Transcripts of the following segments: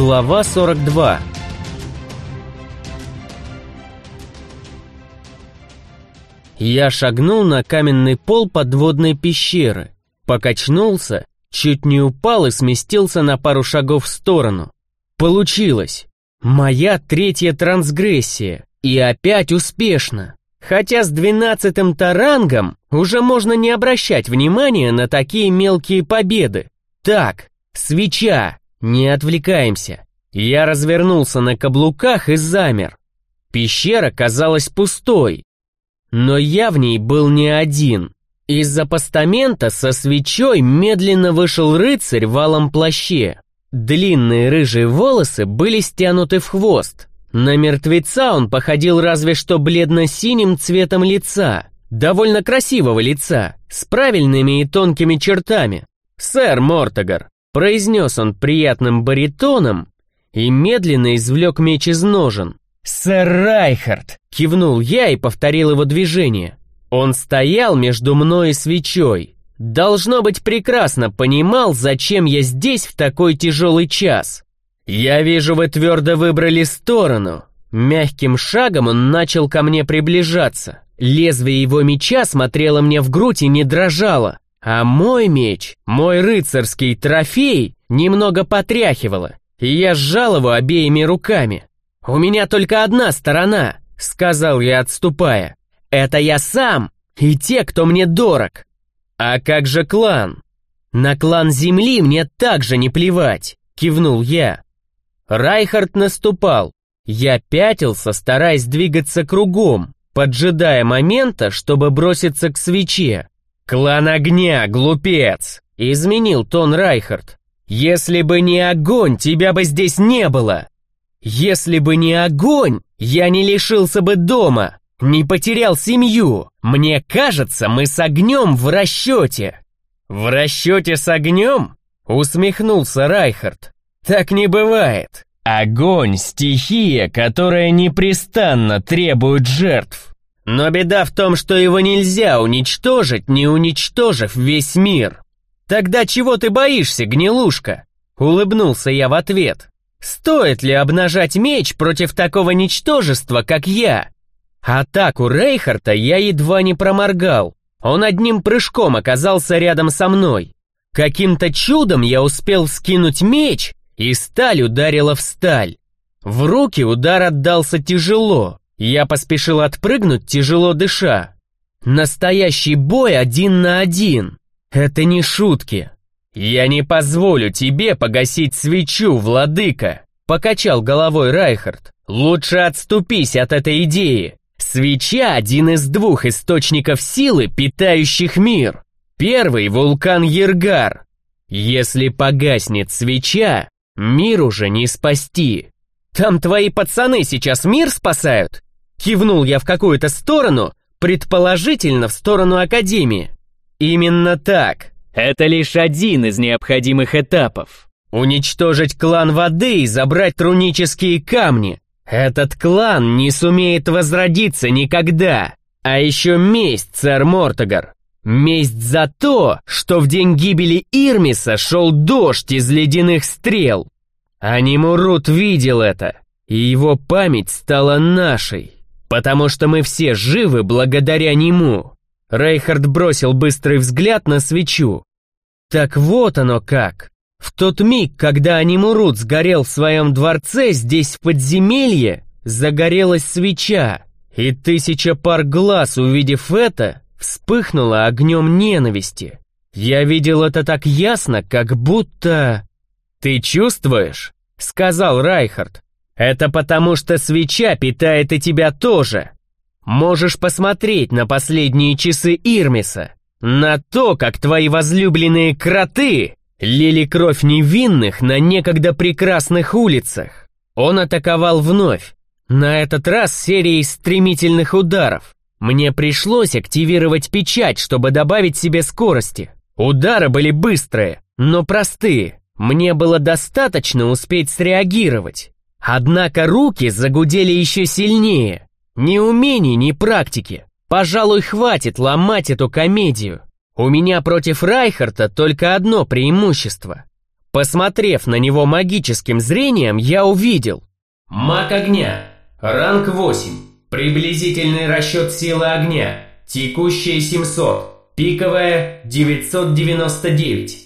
Глава 42 Я шагнул на каменный пол подводной пещеры, покачнулся, чуть не упал и сместился на пару шагов в сторону. Получилось. Моя третья трансгрессия. И опять успешно. Хотя с двенадцатым тарангом уже можно не обращать внимания на такие мелкие победы. Так, свеча, не отвлекаемся. Я развернулся на каблуках и замер. Пещера казалась пустой. Но я в ней был не один. Из-за постамента со свечой медленно вышел рыцарь в алом плаще. Длинные рыжие волосы были стянуты в хвост. На мертвеца он походил разве что бледно-синим цветом лица, довольно красивого лица, с правильными и тонкими чертами. «Сэр Мортогар», — произнес он приятным баритоном и медленно извлек меч из ножен. «Сэр Райхард!» — кивнул я и повторил его движение. Он стоял между мной и свечой. Должно быть, прекрасно понимал, зачем я здесь в такой тяжелый час. «Я вижу, вы твердо выбрали сторону». Мягким шагом он начал ко мне приближаться. Лезвие его меча смотрело мне в грудь и не дрожало. А мой меч, мой рыцарский трофей, немного потряхивало, и я сжал его обеими руками. «У меня только одна сторона», — сказал я, отступая. «Это я сам и те, кто мне дорог». «А как же клан?» «На клан Земли мне также не плевать», — кивнул я. Райхард наступал. Я пятился, стараясь двигаться кругом, поджидая момента, чтобы броситься к свече. «Клан огня, глупец!» — изменил тон Райхард. «Если бы не огонь, тебя бы здесь не было! Если бы не огонь, я не лишился бы дома, не потерял семью. Мне кажется, мы с огнем в расчете». «В расчете с огнем?» — усмехнулся Райхард. Так не бывает. Огонь — стихия, которая непрестанно требует жертв. Но беда в том, что его нельзя уничтожить, не уничтожив весь мир. Тогда чего ты боишься, гнилушка? Улыбнулся я в ответ. Стоит ли обнажать меч против такого ничтожества, как я? Атаку Рейхарта я едва не проморгал. Он одним прыжком оказался рядом со мной. Каким-то чудом я успел скинуть меч и сталь ударила в сталь. В руки удар отдался тяжело, я поспешил отпрыгнуть, тяжело дыша. Настоящий бой один на один. Это не шутки. Я не позволю тебе погасить свечу, владыка, покачал головой Райхард. Лучше отступись от этой идеи. Свеча – один из двух источников силы, питающих мир. Первый – вулкан Ергар. Если погаснет свеча, Мир уже не спасти. Там твои пацаны сейчас мир спасают? Кивнул я в какую-то сторону, предположительно в сторону Академии. Именно так. Это лишь один из необходимых этапов. Уничтожить клан воды и забрать рунические камни. Этот клан не сумеет возродиться никогда. А еще месть, царь Мортогар. Месть за то, что в день гибели Ирмиса шел дождь из ледяных стрел. Анимурут видел это, и его память стала нашей, потому что мы все живы благодаря нему. Рейхард бросил быстрый взгляд на свечу. Так вот оно как. В тот миг, когда Анимурут сгорел в своем дворце, здесь в подземелье, загорелась свеча, и тысяча пар глаз, увидев это, вспыхнула огнем ненависти. Я видел это так ясно, как будто... «Ты чувствуешь?» — сказал Райхард. «Это потому, что свеча питает и тебя тоже. Можешь посмотреть на последние часы Ирмиса, на то, как твои возлюбленные кроты лили кровь невинных на некогда прекрасных улицах. Он атаковал вновь, на этот раз серией стремительных ударов. Мне пришлось активировать печать, чтобы добавить себе скорости. Удары были быстрые, но простые. Мне было достаточно успеть среагировать. Однако руки загудели еще сильнее. Ни умений, ни практики. Пожалуй, хватит ломать эту комедию. У меня против Райхарта только одно преимущество. Посмотрев на него магическим зрением, я увидел. Маг огня. Ранг 8. Приблизительный расчет силы огня. Текущая 700. Пиковая 999.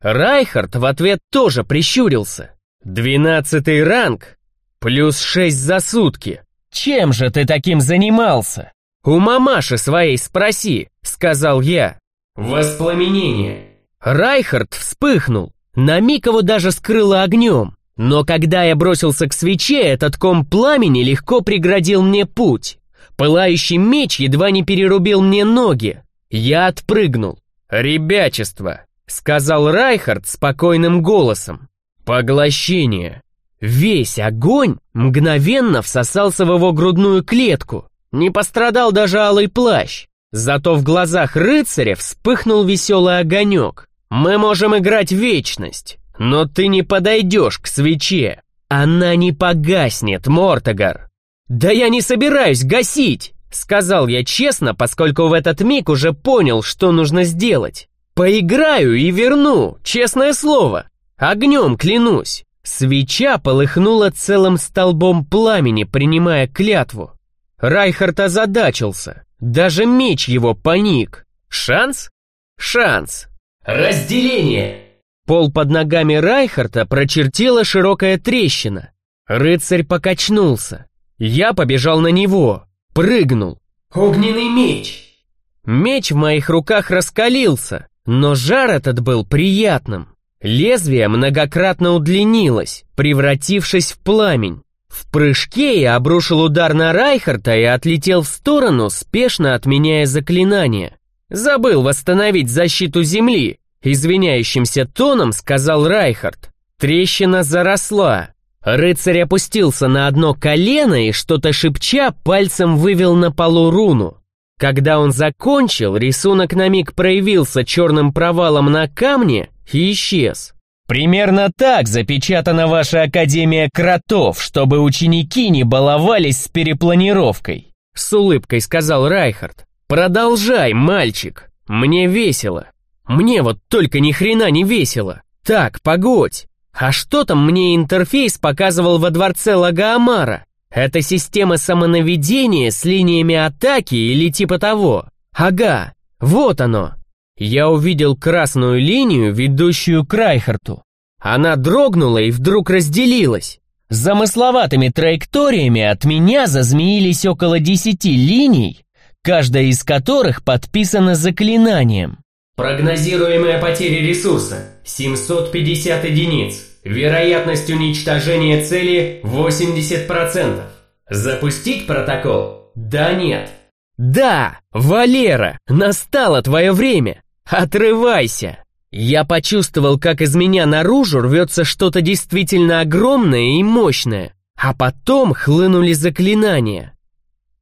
Райхард в ответ тоже прищурился. Двенадцатый ранг. Плюс шесть за сутки. Чем же ты таким занимался? У мамаши своей спроси, сказал я. Воспламенение. Райхард вспыхнул. На миг его даже скрыло огнем. Но когда я бросился к свече, этот ком пламени легко преградил мне путь. Пылающий меч едва не перерубил мне ноги. Я отпрыгнул. «Ребячество», — сказал Райхард спокойным голосом. «Поглощение». Весь огонь мгновенно всосался в его грудную клетку. Не пострадал даже алый плащ. Зато в глазах рыцаря вспыхнул веселый огонек. Мы можем играть вечность, но ты не подойдешь к свече. Она не погаснет, Мортогар. Да я не собираюсь гасить, сказал я честно, поскольку в этот миг уже понял, что нужно сделать. Поиграю и верну, честное слово. Огнем клянусь. Свеча полыхнула целым столбом пламени, принимая клятву. Райхард озадачился. Даже меч его паник. Шанс? Шанс. «Разделение!» Пол под ногами Райхарта прочертила широкая трещина. Рыцарь покачнулся. Я побежал на него, прыгнул. «Огненный меч!» Меч в моих руках раскалился, но жар этот был приятным. Лезвие многократно удлинилось, превратившись в пламень. В прыжке я обрушил удар на Райхарта и отлетел в сторону, спешно отменяя заклинание. Забыл восстановить защиту земли, извиняющимся тоном сказал Райхард. Трещина заросла. Рыцарь опустился на одно колено и что-то шепча пальцем вывел на полу руну. Когда он закончил, рисунок на миг проявился черным провалом на камне и исчез. Примерно так запечатана ваша Академия Кротов, чтобы ученики не баловались с перепланировкой. С улыбкой сказал Райхард. Продолжай, мальчик. Мне весело. Мне вот только ни хрена не весело. Так, погодь. А что там мне интерфейс показывал во дворце Лагаамара? Это система самонаведения с линиями атаки или типа того? Ага, вот оно. Я увидел красную линию, ведущую к Райхарту. Она дрогнула и вдруг разделилась. Замысловатыми траекториями от меня зазмеились около десяти линий, каждая из которых подписана заклинанием. Прогнозируемая потеря ресурса 750 единиц. Вероятность уничтожения цели 80%. Запустить протокол? Да, нет. Да, Валера, настало твое время. Отрывайся. Я почувствовал, как из меня наружу рвется что-то действительно огромное и мощное. А потом хлынули заклинания.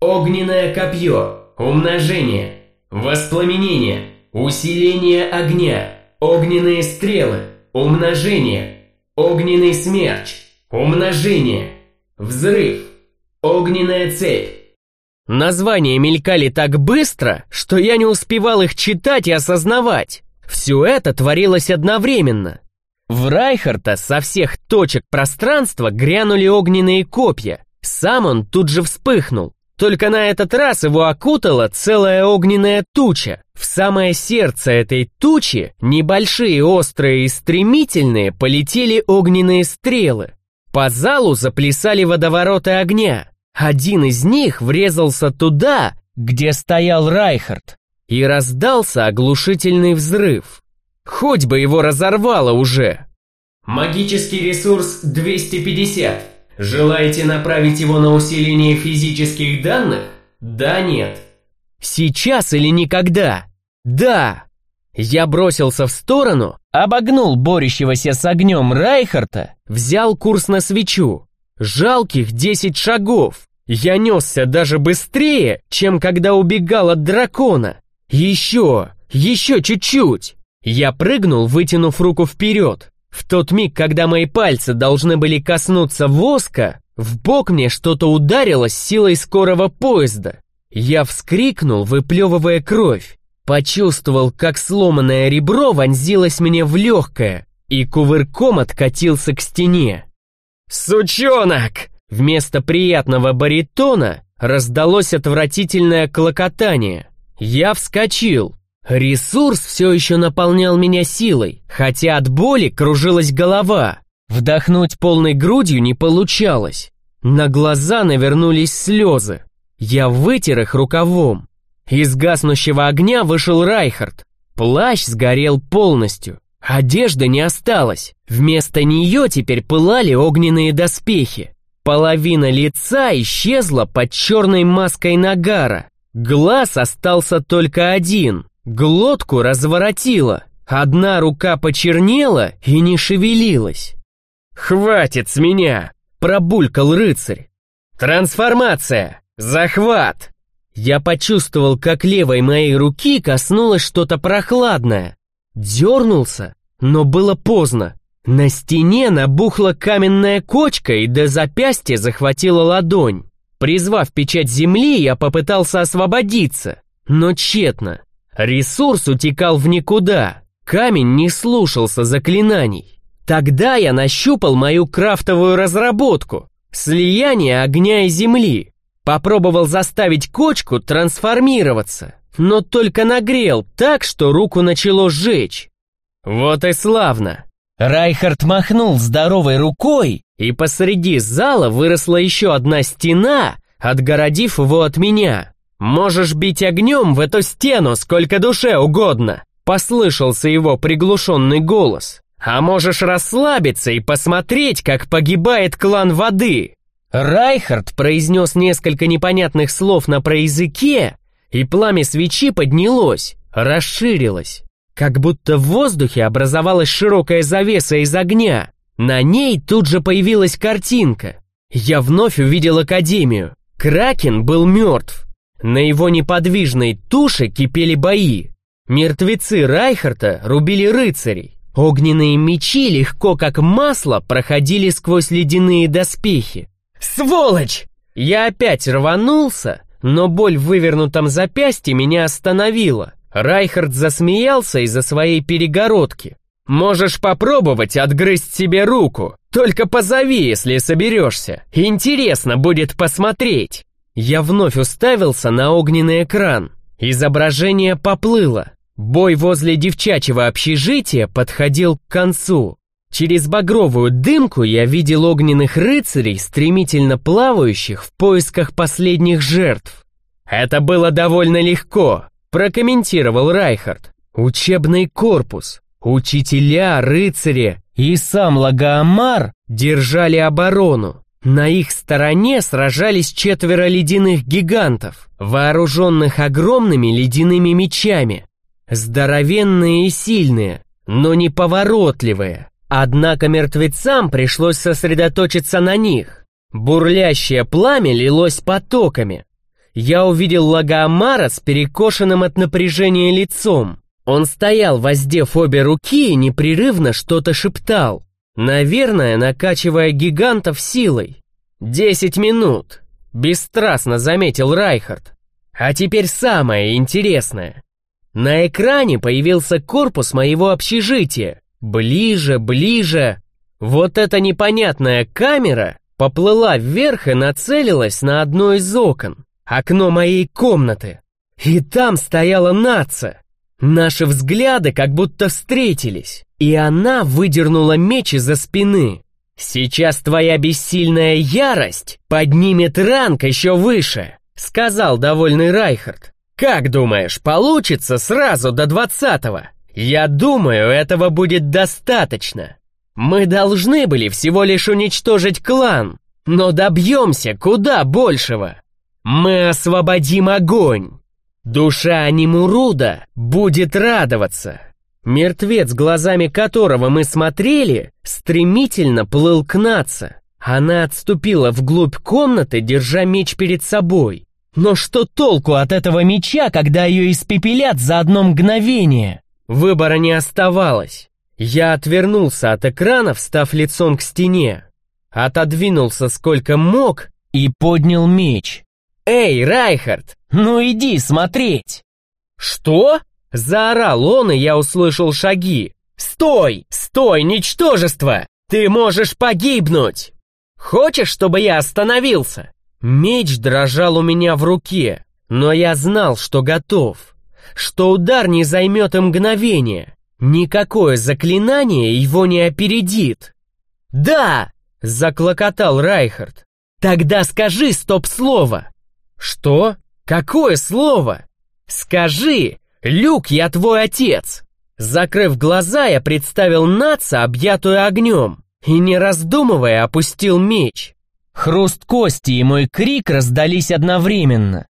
Огненное копье. Умножение. Воспламенение. Усиление огня. Огненные стрелы. Умножение. Огненный смерч. Умножение. Взрыв. Огненная цепь. Названия мелькали так быстро, что я не успевал их читать и осознавать. Все это творилось одновременно. В Райхарта со всех точек пространства грянули огненные копья. Сам он тут же вспыхнул. Только на этот раз его окутала целая огненная туча. В самое сердце этой тучи, небольшие, острые и стремительные, полетели огненные стрелы. По залу заплясали водовороты огня. Один из них врезался туда, где стоял Райхард, и раздался оглушительный взрыв. Хоть бы его разорвало уже. Магический ресурс 250. Желаете направить его на усиление физических данных? Да, нет. Сейчас или никогда? Да. Я бросился в сторону, обогнул борющегося с огнем Райхарта, взял курс на свечу. Жалких десять шагов. Я несся даже быстрее, чем когда убегал от дракона. Еще, еще чуть-чуть. Я прыгнул, вытянув руку вперед. В тот миг, когда мои пальцы должны были коснуться воска, в бок мне что-то ударило с силой скорого поезда. Я вскрикнул, выплевывая кровь. Почувствовал, как сломанное ребро вонзилось мне в легкое, и кувырком откатился к стене. «Сучонок!» Вместо приятного баритона раздалось отвратительное клокотание. Я вскочил. Ресурс все еще наполнял меня силой, хотя от боли кружилась голова. Вдохнуть полной грудью не получалось. На глаза навернулись слезы. Я вытер их рукавом. Из гаснущего огня вышел Райхард. Плащ сгорел полностью. Одежды не осталось. Вместо нее теперь пылали огненные доспехи. Половина лица исчезла под черной маской нагара. Глаз остался только один. Глотку разворотило. Одна рука почернела и не шевелилась. «Хватит с меня!» — пробулькал рыцарь. «Трансформация! Захват!» Я почувствовал, как левой моей руки коснулось что-то прохладное. Дернулся, но было поздно. На стене набухла каменная кочка и до запястья захватила ладонь. Призвав печать земли, я попытался освободиться, но тщетно. Ресурс утекал в никуда, камень не слушался заклинаний. Тогда я нащупал мою крафтовую разработку — слияние огня и земли. Попробовал заставить кочку трансформироваться, но только нагрел так, что руку начало сжечь. Вот и славно. Райхард махнул здоровой рукой, и посреди зала выросла еще одна стена, отгородив его от меня. «Можешь бить огнем в эту стену сколько душе угодно», — послышался его приглушенный голос. «А можешь расслабиться и посмотреть, как погибает клан воды». Райхард произнес несколько непонятных слов на проязыке, и пламя свечи поднялось, расширилось. Как будто в воздухе образовалась широкая завеса из огня. На ней тут же появилась картинка. Я вновь увидел Академию. Кракен был мертв. На его неподвижной туше кипели бои. Мертвецы Райхарта рубили рыцарей. Огненные мечи легко, как масло, проходили сквозь ледяные доспехи. «Сволочь!» Я опять рванулся, но боль в вывернутом запястье меня остановила. Райхард засмеялся из-за своей перегородки. «Можешь попробовать отгрызть себе руку, только позови, если соберешься. Интересно будет посмотреть». Я вновь уставился на огненный экран. Изображение поплыло. Бой возле девчачьего общежития подходил к концу. Через багровую дымку я видел огненных рыцарей, стремительно плавающих в поисках последних жертв. Это было довольно легко, прокомментировал Райхард. Учебный корпус, учителя, рыцари и сам Лагоамар держали оборону. На их стороне сражались четверо ледяных гигантов, вооруженных огромными ледяными мечами. Здоровенные и сильные, но неповоротливые. Однако мертвецам пришлось сосредоточиться на них. Бурлящее пламя лилось потоками. Я увидел Лагоамара с перекошенным от напряжения лицом. Он стоял, воздев обе руки и непрерывно что-то шептал. Наверное, накачивая гигантов силой. «Десять минут», — бесстрастно заметил Райхард. А теперь самое интересное. На экране появился корпус моего общежития. Ближе, ближе. Вот эта непонятная камера поплыла вверх и нацелилась на одно из окон. Окно моей комнаты. И там стояла наца. Наши взгляды как будто встретились, и она выдернула меч из-за спины. «Сейчас твоя бессильная ярость поднимет ранг еще выше», — сказал довольный Райхард. «Как думаешь, получится сразу до двадцатого?» Я думаю, этого будет достаточно. Мы должны были всего лишь уничтожить клан, но добьемся куда большего. Мы освободим огонь. Душа Анимуруда будет радоваться. Мертвец, глазами которого мы смотрели, стремительно плыл к Наца. Она отступила вглубь комнаты, держа меч перед собой. Но что толку от этого меча, когда ее испепелят за одно мгновение? Выбора не оставалось. Я отвернулся от экрана, встав лицом к стене. Отодвинулся сколько мог и поднял меч. «Эй, Райхард, ну иди смотреть!» «Что?» — заорал он, и я услышал шаги. «Стой! Стой, ничтожество! Ты можешь погибнуть! Хочешь, чтобы я остановился?» Меч дрожал у меня в руке, но я знал, что готов, что удар не займет и мгновение. Никакое заклинание его не опередит. «Да!» — заклокотал Райхард. «Тогда скажи стоп-слово!» «Что? Какое слово?» «Скажи! Люк, я твой отец!» Закрыв глаза, я представил наца, объятую огнем, и, не раздумывая, опустил меч. Хруст кости и мой крик раздались одновременно.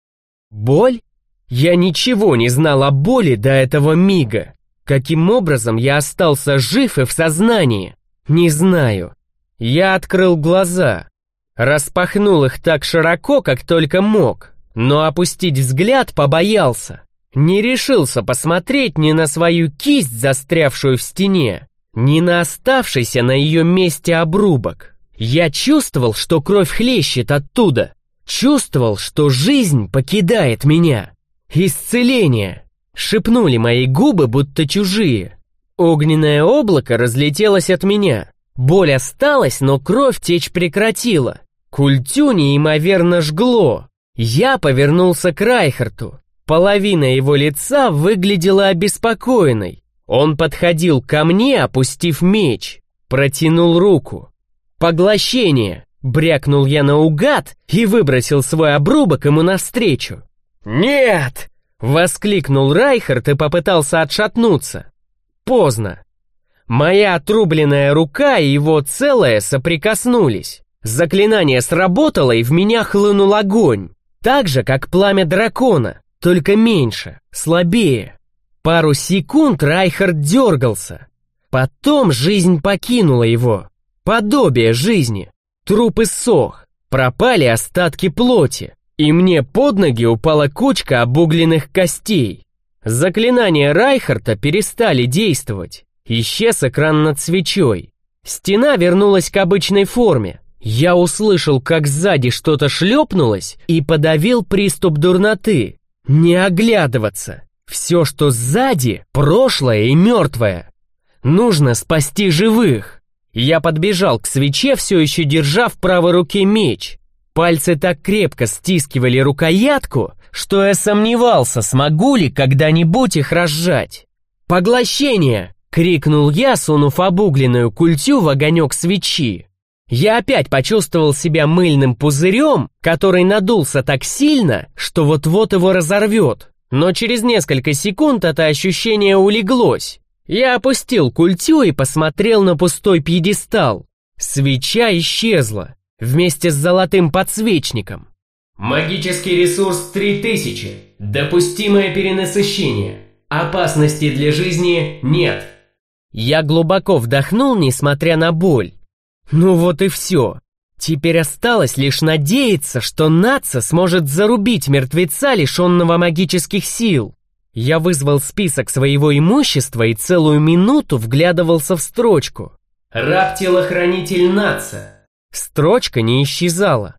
Боль? Я ничего не знал о боли до этого мига. Каким образом я остался жив и в сознании? Не знаю. Я открыл глаза. Распахнул их так широко, как только мог, но опустить взгляд побоялся. Не решился посмотреть ни на свою кисть, застрявшую в стене, ни на оставшийся на ее месте обрубок. Я чувствовал, что кровь хлещет оттуда. Чувствовал, что жизнь покидает меня. Исцеление. Шепнули мои губы, будто чужие. Огненное облако разлетелось от меня. Боль осталась, но кровь течь прекратила. Культю неимоверно жгло. Я повернулся к Райхарту. Половина его лица выглядела обеспокоенной. Он подходил ко мне, опустив меч. Протянул руку. «Поглощение!» Брякнул я наугад и выбросил свой обрубок ему навстречу. «Нет!» — воскликнул Райхард и попытался отшатнуться. Поздно. Моя отрубленная рука и его целая соприкоснулись. Заклинание сработало, и в меня хлынул огонь. Так же, как пламя дракона, только меньше, слабее. Пару секунд Райхард дергался. Потом жизнь покинула его. Подобие жизни. Труп иссох, пропали остатки плоти, и мне под ноги упала кучка обугленных костей. Заклинания Райхарта перестали действовать. Исчез экран над свечой. Стена вернулась к обычной форме. Я услышал, как сзади что-то шлепнулось и подавил приступ дурноты. Не оглядываться. Все, что сзади, прошлое и мертвое. Нужно спасти живых. Я подбежал к свече, все еще держа в правой руке меч. Пальцы так крепко стискивали рукоятку, что я сомневался, смогу ли когда-нибудь их разжать. «Поглощение!» — крикнул я, сунув обугленную культю в огонек свечи. Я опять почувствовал себя мыльным пузырем, который надулся так сильно, что вот-вот его разорвет. Но через несколько секунд это ощущение улеглось. Я опустил культю и посмотрел на пустой пьедестал. Свеча исчезла вместе с золотым подсвечником. Магический ресурс 3000. Допустимое перенасыщение. Опасности для жизни нет. Я глубоко вдохнул, несмотря на боль. Ну вот и все. Теперь осталось лишь надеяться, что Наца сможет зарубить мертвеца, лишенного магических сил. Я вызвал список своего имущества и целую минуту вглядывался в строчку. «Раб-телохранитель Наца». Строчка не исчезала.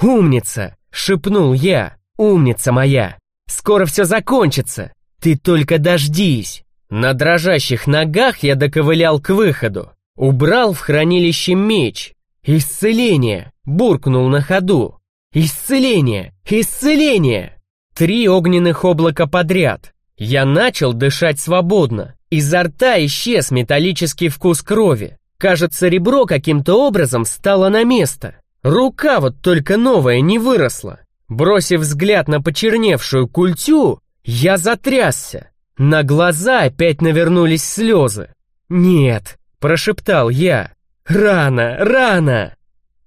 «Умница!» — шепнул я. «Умница моя! Скоро все закончится! Ты только дождись!» На дрожащих ногах я доковылял к выходу. Убрал в хранилище меч. «Исцеление!» — буркнул на ходу. «Исцеление! Исцеление!» Три огненных облака подряд. Я начал дышать свободно. Изо рта исчез металлический вкус крови. Кажется, ребро каким-то образом стало на место. Рука вот только новая не выросла. Бросив взгляд на почерневшую культю, я затрясся. На глаза опять навернулись слезы. «Нет», — прошептал я, — «рано, рано!»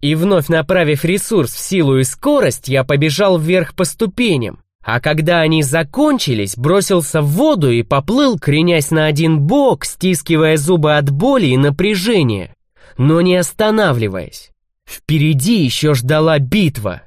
И вновь направив ресурс в силу и скорость, я побежал вверх по ступеням. А когда они закончились, бросился в воду и поплыл, кренясь на один бок, стискивая зубы от боли и напряжения, но не останавливаясь. Впереди еще ждала битва.